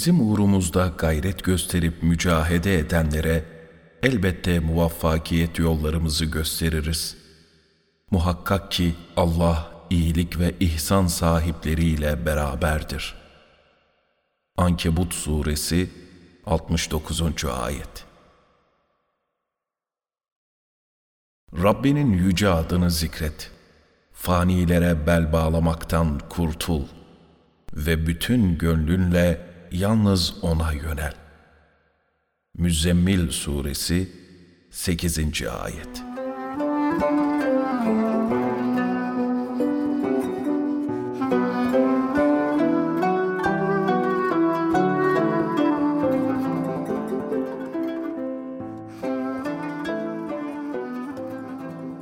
Bizim uğrumuzda gayret gösterip mücahede edenlere elbette muvaffakiyet yollarımızı gösteririz. Muhakkak ki Allah iyilik ve ihsan sahipleriyle beraberdir. Ankebut Suresi 69. Ayet Rabbinin yüce adını zikret. Fanilere bel bağlamaktan kurtul ve bütün gönlünle yalnız O'na yönel. Müzzemmil Suresi 8. Ayet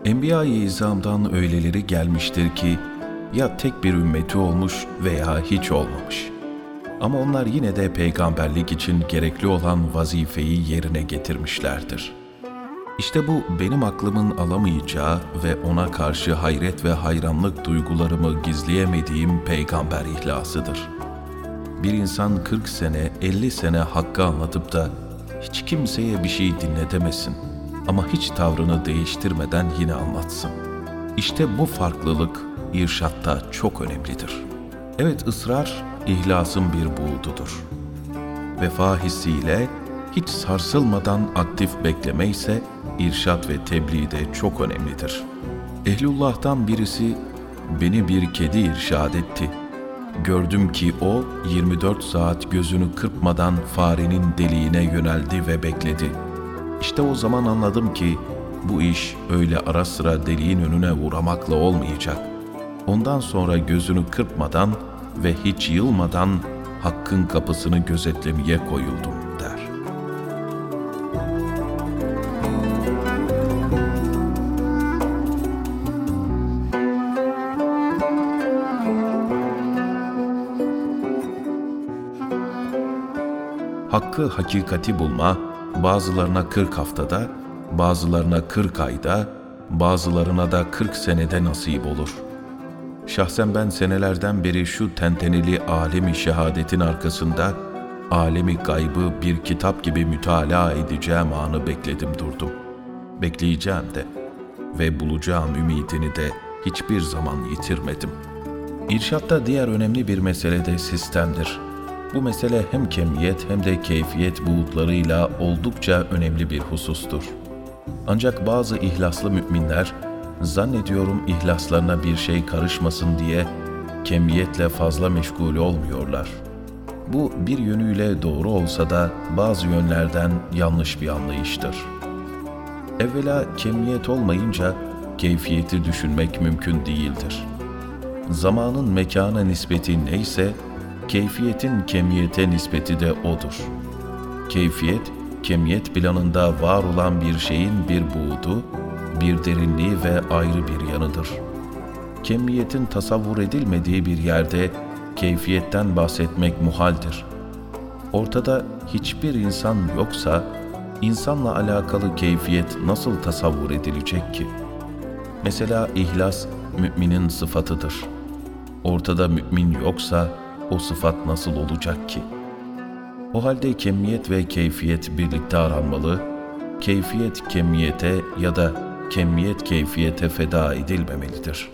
Enbiya-i İzam'dan öyleleri gelmiştir ki ya tek bir ümmeti olmuş veya hiç olmamış. Ama onlar yine de peygamberlik için gerekli olan vazifeyi yerine getirmişlerdir. İşte bu benim aklımın alamayacağı ve ona karşı hayret ve hayranlık duygularımı gizleyemediğim peygamber ihlasıdır. Bir insan 40 sene, 50 sene hakkı anlatıp da hiç kimseye bir şey dinletemesin ama hiç tavrını değiştirmeden yine anlatsın. İşte bu farklılık irşatta çok önemlidir. Evet ısrar ihlasın bir buğdudur. Vefa hissiyle hiç sarsılmadan aktif bekleme ise irşat ve tebliğde çok önemlidir. Ehlullah'tan birisi beni bir kedi irşad etti. Gördüm ki o 24 saat gözünü kırpmadan farenin deliğine yöneldi ve bekledi. İşte o zaman anladım ki bu iş öyle ara sıra deliğin önüne uğramakla olmayacak. Ondan sonra gözünü kırpmadan ve hiç yılmadan hakkın kapısını gözetlemeye koyuldum der. Hakkı hakikati bulma, bazılarına 40 haftada, bazılarına 40 ayda, bazılarına da 40 senede nasip olur.'' Şahsen ben senelerden beri şu tenteneli alemi şehadetin arkasında alemi gaybı bir kitap gibi mütalaa edeceğim anı bekledim durdum. Bekleyeceğim de ve bulacağım ümidini de hiçbir zaman yitirmedim. İrşatta diğer önemli bir mesele de sistemdir. Bu mesele hem kemiyet hem de keyfiyet buğutlarıyla oldukça önemli bir husustur. Ancak bazı ihlaslı müminler zannediyorum ihlaslarına bir şey karışmasın diye kemiyetle fazla meşgul olmuyorlar. Bu bir yönüyle doğru olsa da bazı yönlerden yanlış bir anlayıştır. Evvela kemiyet olmayınca keyfiyeti düşünmek mümkün değildir. Zamanın mekana nispeti neyse, keyfiyetin kemiyete nispeti de odur. Keyfiyet, kemiyet planında var olan bir şeyin bir buğdu, bir derinliği ve ayrı bir yanıdır. Kemiyetin tasavvur edilmediği bir yerde keyfiyetten bahsetmek muhaldir. Ortada hiçbir insan yoksa insanla alakalı keyfiyet nasıl tasavvur edilecek ki? Mesela ihlas müminin sıfatıdır. Ortada mümin yoksa o sıfat nasıl olacak ki? O halde kemiyet ve keyfiyet birlikte aranmalı, keyfiyet kemiyete ya da kemiyet keyfiyete feda edilmemelidir.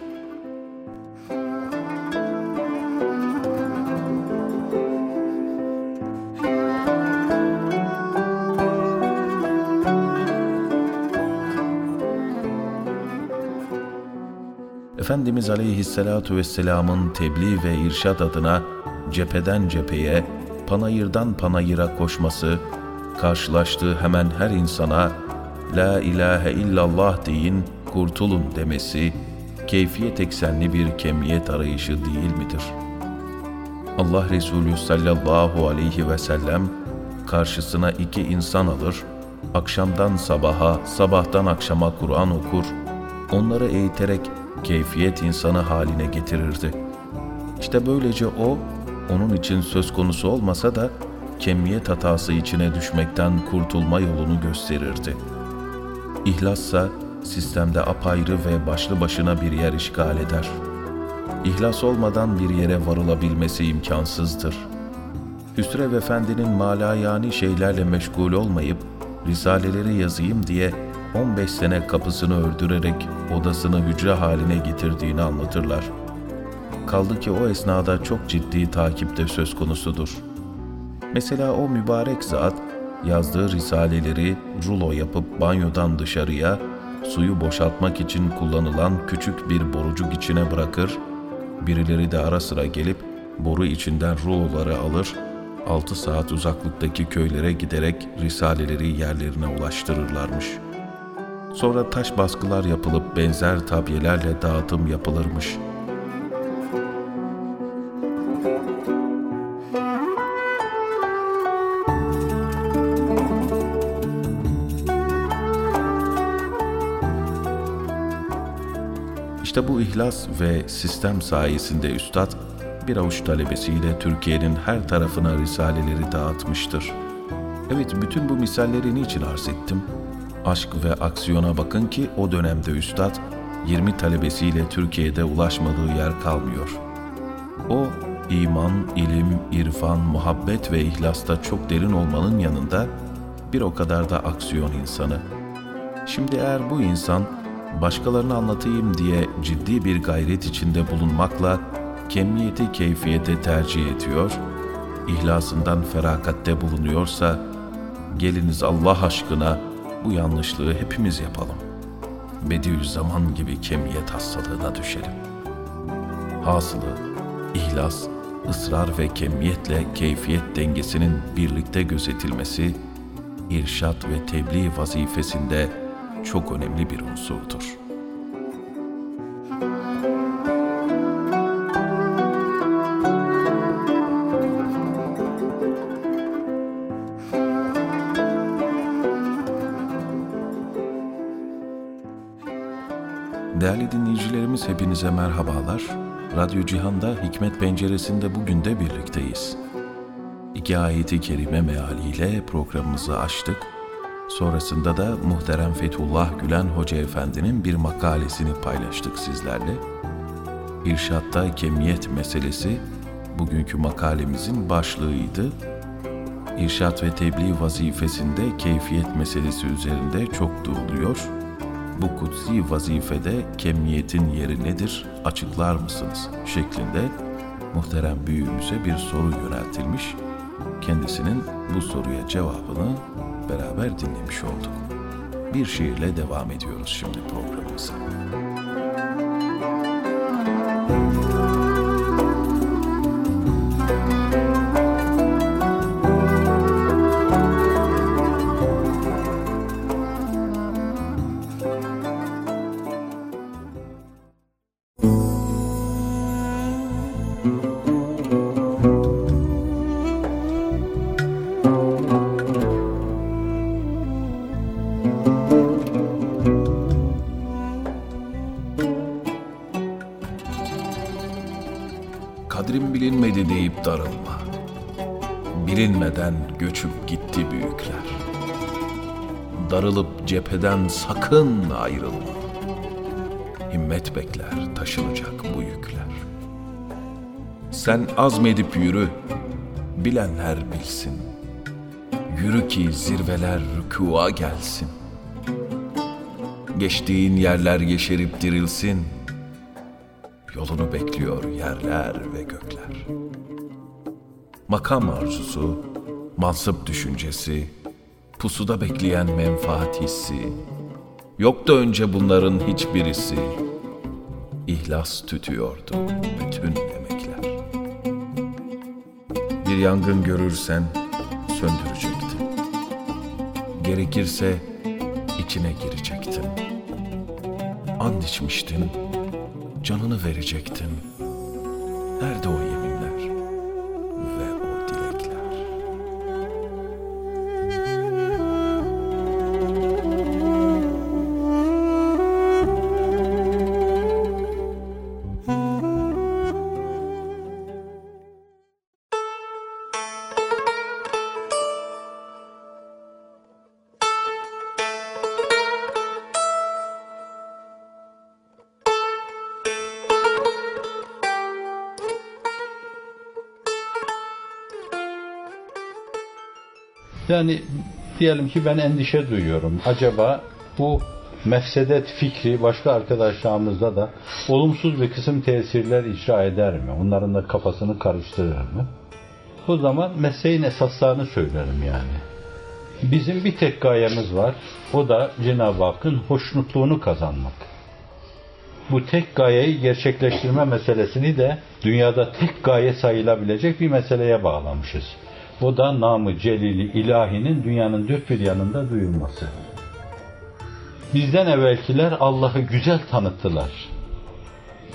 Efendimiz Aleyhisselatu Vesselam'ın tebliğ ve irşad adına cepheden cepheye, panayırdan panayıra koşması, karşılaştığı hemen her insana La ilahe illallah deyin, kurtulun demesi, keyfiyet eksenli bir kemiyet arayışı değil midir? Allah Resulü sallallahu aleyhi ve sellem karşısına iki insan alır, akşamdan sabaha, sabahtan akşama Kur'an okur, onları eğiterek keyfiyet insanı haline getirirdi. İşte böylece o, onun için söz konusu olmasa da kemiyet hatası içine düşmekten kurtulma yolunu gösterirdi.'' İhlassa sistemde apayrı ve başlı başına bir yer işgal eder. İhlas olmadan bir yere varılabilmesi imkansızdır. Hüsrev Efendi'nin malayani şeylerle meşgul olmayıp risaleleri yazayım diye 15 sene kapısını ördürerek odasını hücre haline getirdiğini anlatırlar. Kaldı ki o esnada çok ciddi takipte söz konusudur. Mesela o mübarek zat yazdığı risaleleri rulo yapıp banyodan dışarıya suyu boşaltmak için kullanılan küçük bir borucuk içine bırakır, birileri de ara sıra gelip boru içinden ruloları alır, 6 saat uzaklıktaki köylere giderek risaleleri yerlerine ulaştırırlarmış. Sonra taş baskılar yapılıp benzer tabyelerle dağıtım yapılırmış.'' İşte bu ihlas ve sistem sayesinde Üstad bir avuç talebesiyle Türkiye'nin her tarafına risaleleri dağıtmıştır. Evet bütün bu misalleri niçin arz ettim? Aşk ve aksiyona bakın ki o dönemde Üstad 20 talebesiyle Türkiye'de ulaşmadığı yer kalmıyor. O iman, ilim, irfan, muhabbet ve ihlasta çok derin olmanın yanında bir o kadar da aksiyon insanı. Şimdi eğer bu insan başkalarına anlatayım diye ciddi bir gayret içinde bulunmakla kemiyeti keyfiyete tercih ediyor, ihlasından ferakatte bulunuyorsa, geliniz Allah aşkına bu yanlışlığı hepimiz yapalım. Bediüzzaman gibi kemiyet hastalığına düşelim. Hasılı, ihlas, ısrar ve kemiyetle keyfiyet dengesinin birlikte gözetilmesi, irşat ve tebliğ vazifesinde çok önemli bir unsurdur. Değerli dinleyicilerimiz hepinize merhabalar. Radyo Cihan'da Hikmet Penceresi'nde bugün de birlikteyiz. İki ayeti kerime mealiyle programımızı açtık Sonrasında da muhterem Fethullah Gülen Hoca Efendi'nin bir makalesini paylaştık sizlerle. İrşatta kemiyet meselesi bugünkü makalemizin başlığıydı. İrşat ve tebliğ vazifesinde keyfiyet meselesi üzerinde çok duruluyor. Bu kutsi vazifede kemiyetin yeri nedir açıklar mısınız şeklinde muhterem büyüğümüze bir soru yöneltilmiş. Kendisinin bu soruya cevabını beraber dinlemiş olduk. Bir şiirle devam ediyoruz şimdi programımıza. Bilinmeden göçüp gitti büyükler. Darılıp cepheden sakın ayrılma. Himmet bekler taşınacak bu yükler. Sen azmedip yürü, bilenler bilsin. Yürü ki zirveler rükûa gelsin. Geçtiğin yerler yeşerip dirilsin. Yolunu bekliyor yerler ve gökler.'' makam arzusu, mansıp düşüncesi, pusuda bekleyen menfaat hissi, yok da önce bunların hiçbirisi, ihlas tütüyordu bütün emekler. Bir yangın görürsen söndürecektin. Gerekirse içine girecektin. And içmiştin, canını verecektin. Nerede o yemin? Yani diyelim ki ben endişe duyuyorum. Acaba bu mefsedet fikri başka arkadaşlarımızda da olumsuz bir kısım tesirler icra eder mi? Onların da kafasını karıştırır mı? O zaman mesleğin esaslarını söylerim yani. Bizim bir tek gayemiz var. O da Cenab-ı Hakk'ın hoşnutluğunu kazanmak. Bu tek gayeyi gerçekleştirme meselesini de dünyada tek gaye sayılabilecek bir meseleye bağlamışız. O da namı celili ilahinin dünyanın dört bir yanında duyulması. Bizden evvelkiler Allah'ı güzel tanıttılar.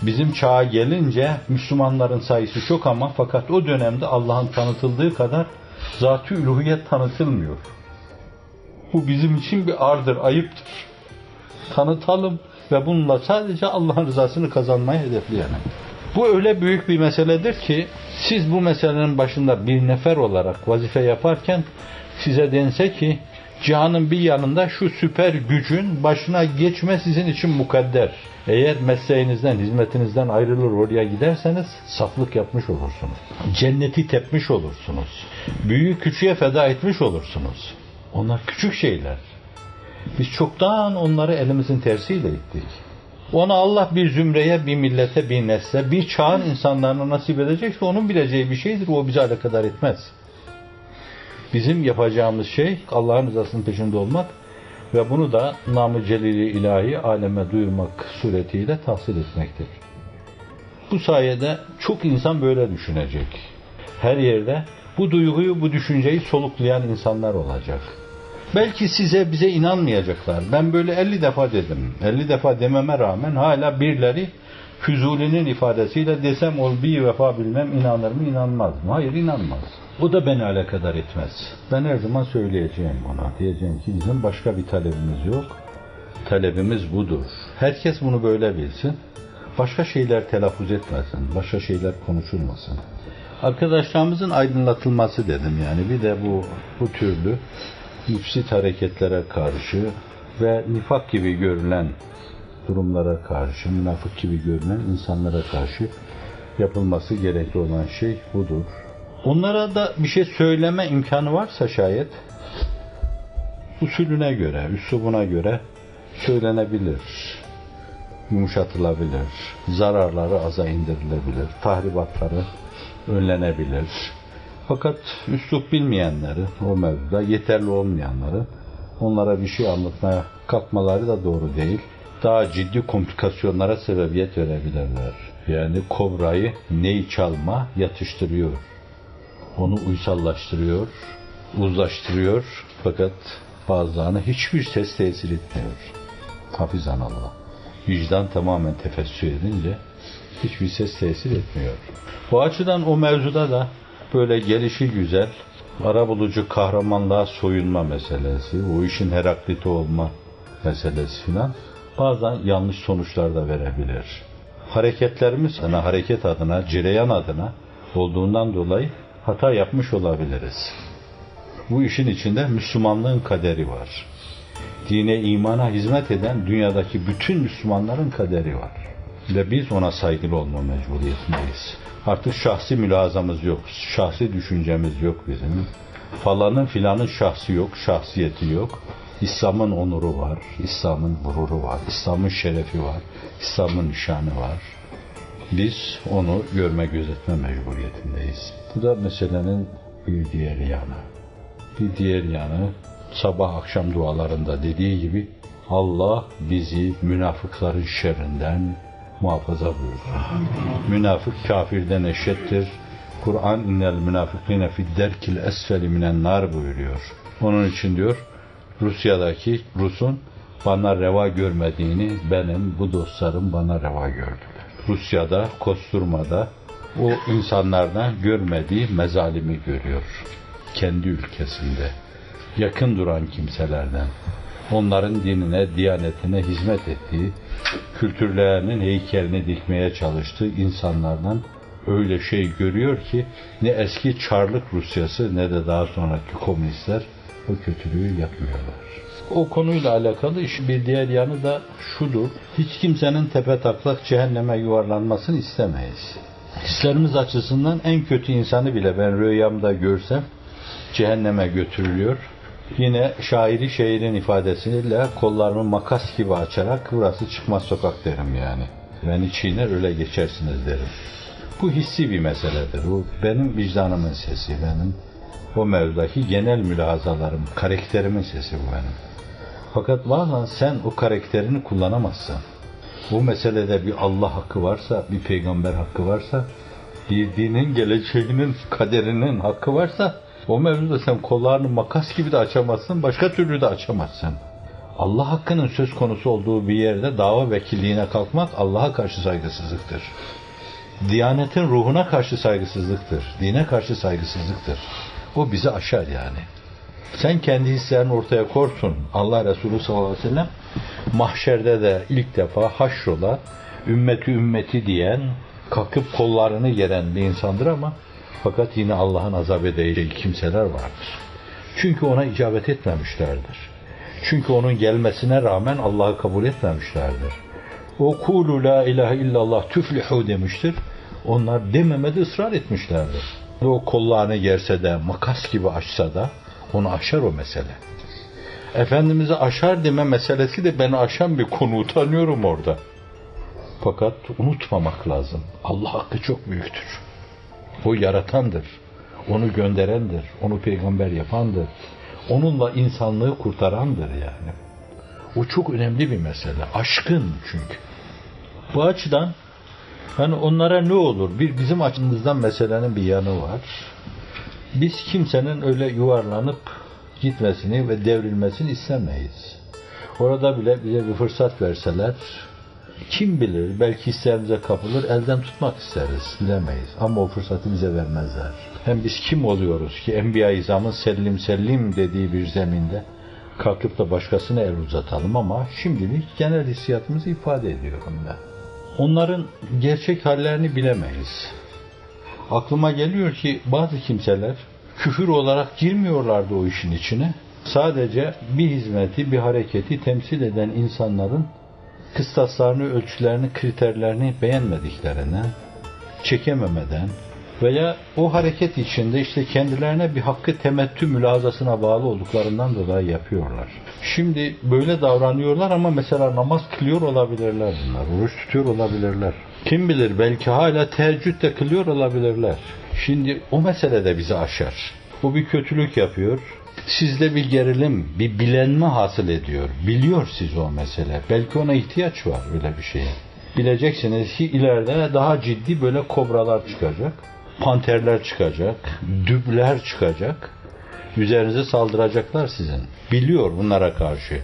Bizim çağa gelince Müslümanların sayısı çok ama fakat o dönemde Allah'ın tanıtıldığı kadar zat-ı üluhiyet tanıtılmıyor. Bu bizim için bir ardır, ayıptır. Tanıtalım ve bununla sadece Allah'ın rızasını kazanmayı hedefleyelim. Bu öyle büyük bir meseledir ki siz bu meselenin başında bir nefer olarak vazife yaparken size dense ki cihanın bir yanında şu süper gücün başına geçme sizin için mukadder. Eğer mesleğinizden, hizmetinizden ayrılır oraya giderseniz saflık yapmış olursunuz. Cenneti tepmiş olursunuz. Büyüğü küçüğe feda etmiş olursunuz. Onlar küçük şeyler. Biz çoktan onları elimizin tersiyle ittik. Onu Allah bir zümreye, bir millete, bir nesle, bir çağın insanlarına nasip edecekse onun bileceği bir şeydir. O bize alakadar etmez. Bizim yapacağımız şey Allah'ın rızasının peşinde olmak ve bunu da namı celili ilahi aleme duyurmak suretiyle tahsil etmektir. Bu sayede çok insan böyle düşünecek. Her yerde bu duyguyu, bu düşünceyi soluklayan insanlar olacak. Belki size bize inanmayacaklar. Ben böyle 50 defa dedim. 50 defa dememe rağmen hala birileri Füzuli'nin ifadesiyle desem ol bir vefa bilmem inanır mı inanmaz mı? Hayır inanmaz. Bu da beni alakadar etmez. Ben her zaman söyleyeceğim ona. Diyeceğim ki bizim başka bir talebimiz yok. Talebimiz budur. Herkes bunu böyle bilsin. Başka şeyler telaffuz etmesin. Başka şeyler konuşulmasın. Arkadaşlarımızın aydınlatılması dedim yani. Bir de bu bu türlü müfsit hareketlere karşı ve nifak gibi görülen durumlara karşı, münafık gibi görünen insanlara karşı yapılması gerekli olan şey budur. Onlara da bir şey söyleme imkanı varsa şayet usulüne göre, üslubuna göre söylenebilir, yumuşatılabilir, zararları aza indirilebilir, tahribatları önlenebilir. Fakat üslup bilmeyenleri, o mevzuda yeterli olmayanları onlara bir şey anlatmaya kalkmaları da doğru değil. Daha ciddi komplikasyonlara sebebiyet verebilirler. Yani kobrayı ney çalma yatıştırıyor. Onu uysallaştırıyor, uzlaştırıyor fakat bazılarına hiçbir ses tesir etmiyor. Hafizan Allah. Vicdan tamamen tefessü edince hiçbir ses tesir etmiyor. Bu açıdan o mevzuda da böyle gelişi güzel, arabulucu kahramanlığa soyunma meselesi, o işin Herakliti olma meselesi filan bazen yanlış sonuçlar da verebilir. Hareketlerimiz ana hareket adına, cireyan adına olduğundan dolayı hata yapmış olabiliriz. Bu işin içinde Müslümanlığın kaderi var. Dine, imana hizmet eden dünyadaki bütün Müslümanların kaderi var. Ve biz ona saygılı olma mecburiyetindeyiz. Artık şahsi mülazamız yok, şahsi düşüncemiz yok bizim. Falanın filanın şahsi yok, şahsiyeti yok. İslam'ın onuru var, İslam'ın gururu var, İslam'ın şerefi var, İslam'ın nişanı var. Biz onu görme gözetme mecburiyetindeyiz. Bu da meselenin bir diğer yanı. Bir diğer yanı sabah akşam dualarında dediği gibi Allah bizi münafıkların şerrinden muhafaza buyursun. Münafık kafirden eşittir. Kur'an innel münafıkine fid derkil esfeli minen nar buyuruyor. Onun için diyor Rusya'daki Rus'un bana reva görmediğini benim bu dostlarım bana reva gördüler. Rusya'da, Kosturma'da o insanlardan görmediği mezalimi görüyor. Kendi ülkesinde. Yakın duran kimselerden. Onların dinine, diyanetine hizmet ettiği, kültürlerinin heykelini dikmeye çalıştığı insanlardan öyle şey görüyor ki ne eski Çarlık Rusyası ne de daha sonraki komünistler o kötülüğü yapmıyorlar. O konuyla alakalı iş bir diğer yanı da şudur. Hiç kimsenin tepe taklak cehenneme yuvarlanmasını istemeyiz. Hislerimiz açısından en kötü insanı bile ben rüyamda görsem cehenneme götürülüyor. Yine şairi şairin ifadesiyle kollarımı makas gibi açarak burası çıkmaz sokak derim yani. Beni çiğner öyle geçersiniz derim. Bu hissi bir meseledir. Bu benim vicdanımın sesi, benim o mevzudaki genel mülahazalarım, karakterimin sesi bu benim. Fakat bazen sen o karakterini kullanamazsın. Bu meselede bir Allah hakkı varsa, bir peygamber hakkı varsa, bir dinin geleceğinin, kaderinin hakkı varsa o mevzuda sen kollarını makas gibi de açamazsın, başka türlü de açamazsın. Allah hakkının söz konusu olduğu bir yerde dava vekilliğine kalkmak Allah'a karşı saygısızlıktır. Diyanetin ruhuna karşı saygısızlıktır. Dine karşı saygısızlıktır. O bizi aşar yani. Sen kendi hislerini ortaya korsun. Allah Resulü sallallahu aleyhi ve sellem mahşerde de ilk defa haşrola ümmeti ümmeti diyen kalkıp kollarını geren bir insandır ama fakat yine Allah'ın azap edeceği kimseler vardır. Çünkü ona icabet etmemişlerdir. Çünkü onun gelmesine rağmen Allah'ı kabul etmemişlerdir. O kulu la ilahe illallah tüflihu demiştir. Onlar dememede ısrar etmişlerdir. O kollarını gerse de, makas gibi açsa da onu aşar o mesele. Efendimiz'i aşar deme meselesi de beni aşan bir konu utanıyorum orada. Fakat unutmamak lazım. Allah hakkı çok büyüktür. O yaratandır. Onu gönderendir. Onu peygamber yapandır. Onunla insanlığı kurtarandır yani. O çok önemli bir mesele. Aşkın çünkü. Bu açıdan hani onlara ne olur? Bir bizim açımızdan meselenin bir yanı var. Biz kimsenin öyle yuvarlanıp gitmesini ve devrilmesini istemeyiz. Orada bile bize bir fırsat verseler kim bilir belki hislerimize kapılır elden tutmak isteriz bilemeyiz ama o fırsatı bize vermezler. Hem biz kim oluyoruz ki Enbiya-i İzam'ın sellim sellim dediği bir zeminde kalkıp da başkasına el uzatalım ama şimdilik genel hissiyatımızı ifade ediyorum ben. Onların gerçek hallerini bilemeyiz. Aklıma geliyor ki bazı kimseler küfür olarak girmiyorlardı o işin içine. Sadece bir hizmeti, bir hareketi temsil eden insanların kıstaslarını, ölçülerini, kriterlerini beğenmediklerine, çekememeden veya o hareket içinde işte kendilerine bir hakkı temettü mülazasına bağlı olduklarından dolayı yapıyorlar. Şimdi böyle davranıyorlar ama mesela namaz kılıyor olabilirler bunlar, oruç tutuyor olabilirler. Kim bilir belki hala teheccüd de kılıyor olabilirler. Şimdi o mesele de bizi aşar. Bu bir kötülük yapıyor. Sizde bir gerilim, bir bilenme hasıl ediyor. Biliyor siz o mesele. Belki ona ihtiyaç var öyle bir şeye. Bileceksiniz ki ileride daha ciddi böyle kobralar çıkacak. Panterler çıkacak. Dübler çıkacak. Üzerinize saldıracaklar sizin. Biliyor bunlara karşı.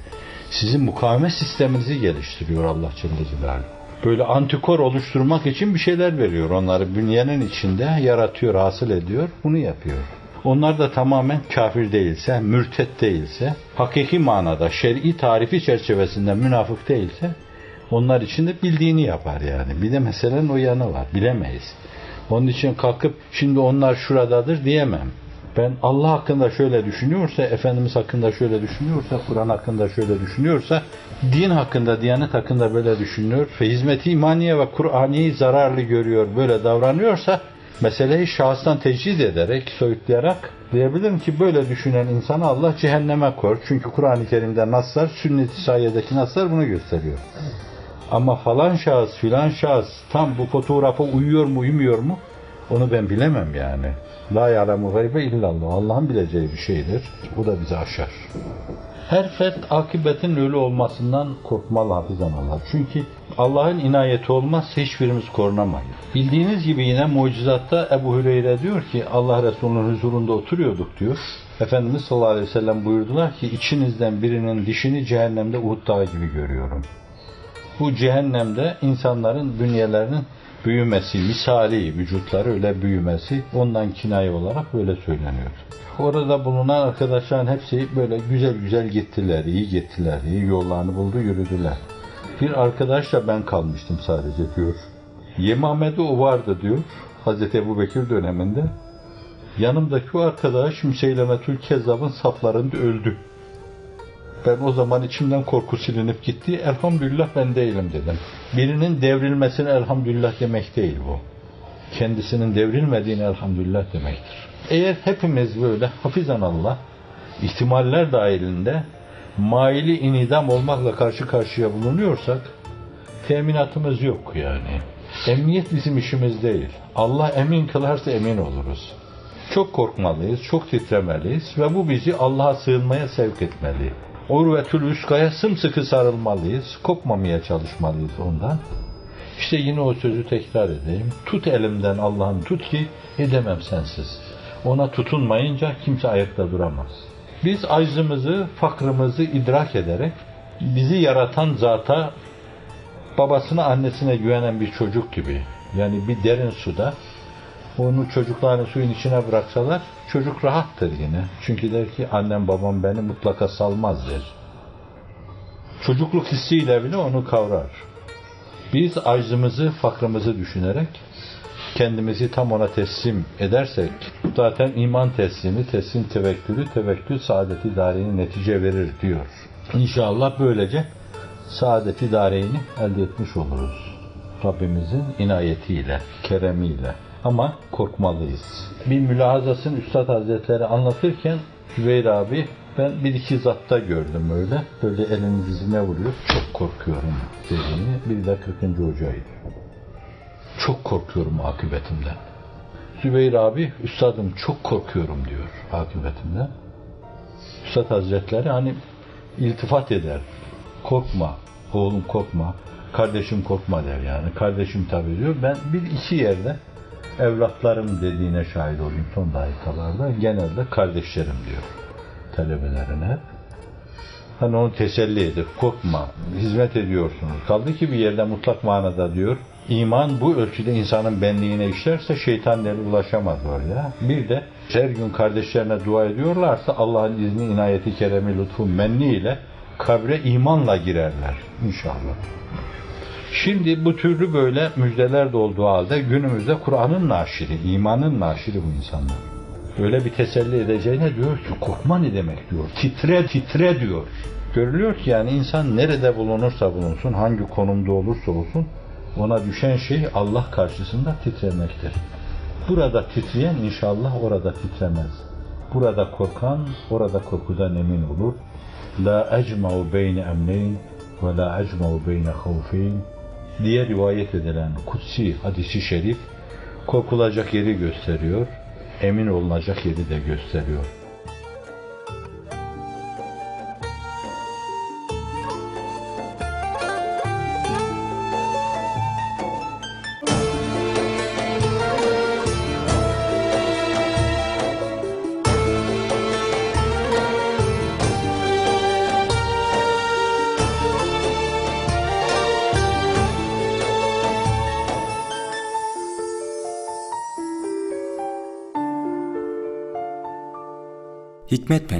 Sizin mukavemet sisteminizi geliştiriyor Allah Celle Celaluhu. Böyle antikor oluşturmak için bir şeyler veriyor. Onları bünyenin içinde yaratıyor, hasıl ediyor. Bunu yapıyor. Onlar da tamamen kafir değilse, mürtet değilse, hakiki manada şer'i tarifi çerçevesinde münafık değilse onlar için de bildiğini yapar yani. Bir de meselenin o yanı var. Bilemeyiz. Onun için kalkıp şimdi onlar şuradadır diyemem. Ben Allah hakkında şöyle düşünüyorsa, Efendimiz hakkında şöyle düşünüyorsa, Kur'an hakkında şöyle düşünüyorsa, din hakkında, diyanet hakkında böyle düşünüyor ve hizmeti imaniye ve Kur'ani zararlı görüyor, böyle davranıyorsa meseleyi şahıstan tecrid ederek, soyutlayarak diyebilirim ki böyle düşünen insanı Allah cehenneme kor. Çünkü Kur'an-ı Kerim'de naslar, sünnet-i sayyedeki naslar bunu gösteriyor. Ama falan şahıs, filan şahıs tam bu fotoğrafa uyuyor mu, uymuyor mu? Onu ben bilemem yani. La ya'lemu gaybe illallah. Allah'ın bileceği bir şeydir. Bu da bizi aşar. Her fert akıbetin ölü olmasından korkmalı hafizan Allah. Çünkü Allah'ın inayeti olmazsa hiçbirimiz korunamayız. Bildiğiniz gibi yine mucizatta Ebu Hüreyre diyor ki Allah Resulü'nün huzurunda oturuyorduk diyor. Efendimiz sallallahu aleyhi ve sellem buyurdular ki içinizden birinin dişini cehennemde Uhud dağı gibi görüyorum. Bu cehennemde insanların bünyelerinin büyümesi, misali vücutları öyle büyümesi ondan kinaye olarak böyle söyleniyor. Orada bulunan arkadaşların hepsi böyle güzel güzel gittiler, iyi gittiler, iyi yollarını buldu, yürüdüler. Bir arkadaşla ben kalmıştım sadece diyor. Yemame'de o vardı diyor. Hazreti Ebu Bekir döneminde. Yanımdaki o arkadaş Müseylemetül Kezzab'ın saflarında öldü. Ben o zaman içimden korku silinip gitti. Elhamdülillah ben değilim dedim. Birinin devrilmesine elhamdülillah demek değil bu. kendisinin devrilmediğine elhamdülillah demektir. Eğer hepimiz böyle hafizan Allah ihtimaller dahilinde maili inidam olmakla karşı karşıya bulunuyorsak teminatımız yok yani. Emniyet bizim işimiz değil. Allah emin kılarsa emin oluruz. Çok korkmalıyız, çok titremeliyiz ve bu bizi Allah'a sığınmaya sevk etmeli. Urvetül üskaya sımsıkı sarılmalıyız, kopmamaya çalışmalıyız ondan. İşte yine o sözü tekrar edeyim. Tut elimden Allah'ım tut ki edemem sensiz. Ona tutunmayınca kimse ayakta duramaz. Biz aczımızı, fakrımızı idrak ederek bizi yaratan zata babasına annesine güvenen bir çocuk gibi yani bir derin suda onu çocuklarını suyun içine bıraksalar çocuk rahattır yine. Çünkü der ki annem babam beni mutlaka salmaz der. Çocukluk hissiyle bile onu kavrar. Biz aczımızı, fakrımızı düşünerek kendimizi tam ona teslim edersek zaten iman teslimi, teslim tevekkülü, tevekkül saadeti daireni netice verir diyor. İnşallah böylece saadeti daireni elde etmiş oluruz. Rabbimizin inayetiyle, keremiyle. Ama korkmalıyız. Bir mülahazasını Üstad Hazretleri anlatırken Zübeyir abi ben bir iki zatta gördüm öyle. Böyle elini dizine vuruyor. Çok korkuyorum dediğini. Bir de 40. hocaydı. Çok korkuyorum akıbetimden. Zübeyir abi, üstadım çok korkuyorum diyor akıbetimden. Üstad Hazretleri hani iltifat eder. Korkma, oğlum korkma, kardeşim korkma der yani. Kardeşim tabii diyor. Ben bir iki yerde evlatlarım dediğine şahit olayım son dakikalarda. Genelde kardeşlerim diyor talebelerine. Hani onu teselli edip korkma, hizmet ediyorsunuz. Kaldı ki bir yerde mutlak manada diyor, iman bu ölçüde insanın benliğine işlerse şeytan eli ulaşamaz oraya. Bir de her gün kardeşlerine dua ediyorlarsa Allah'ın izni, inayeti, keremi, lütfu, menni ile kabre imanla girerler inşallah. Şimdi bu türlü böyle müjdeler de olduğu halde günümüzde Kur'an'ın naşiri, imanın naşiri bu insanlar. Öyle bir teselli edeceğine diyor ki korkma ne demek diyor. Titre titre diyor. Görülüyor ki yani insan nerede bulunursa bulunsun, hangi konumda olursa olsun ona düşen şey Allah karşısında titremektir. Burada titreyen inşallah orada titremez. Burada korkan orada korkudan emin olur. La ecma'u beyne emneyn ve la ecma'u beyne havfeyn diye rivayet edilen kutsi hadisi şerif korkulacak yeri gösteriyor, emin olunacak yeri de gösteriyor.